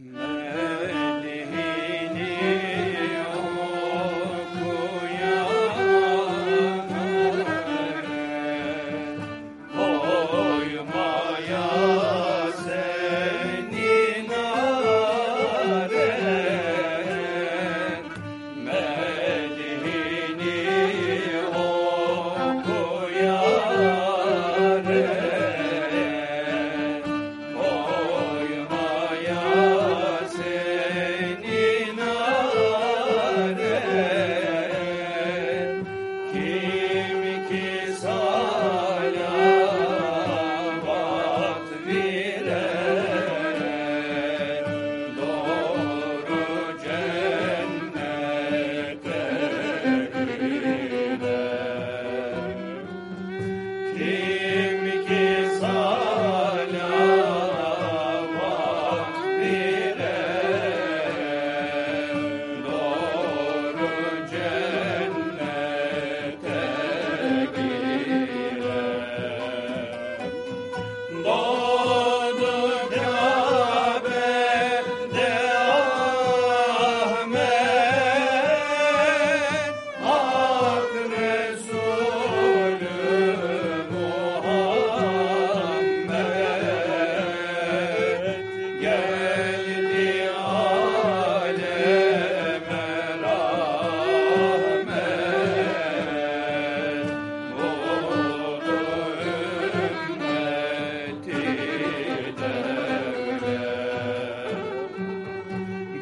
Mary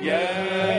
Yeah.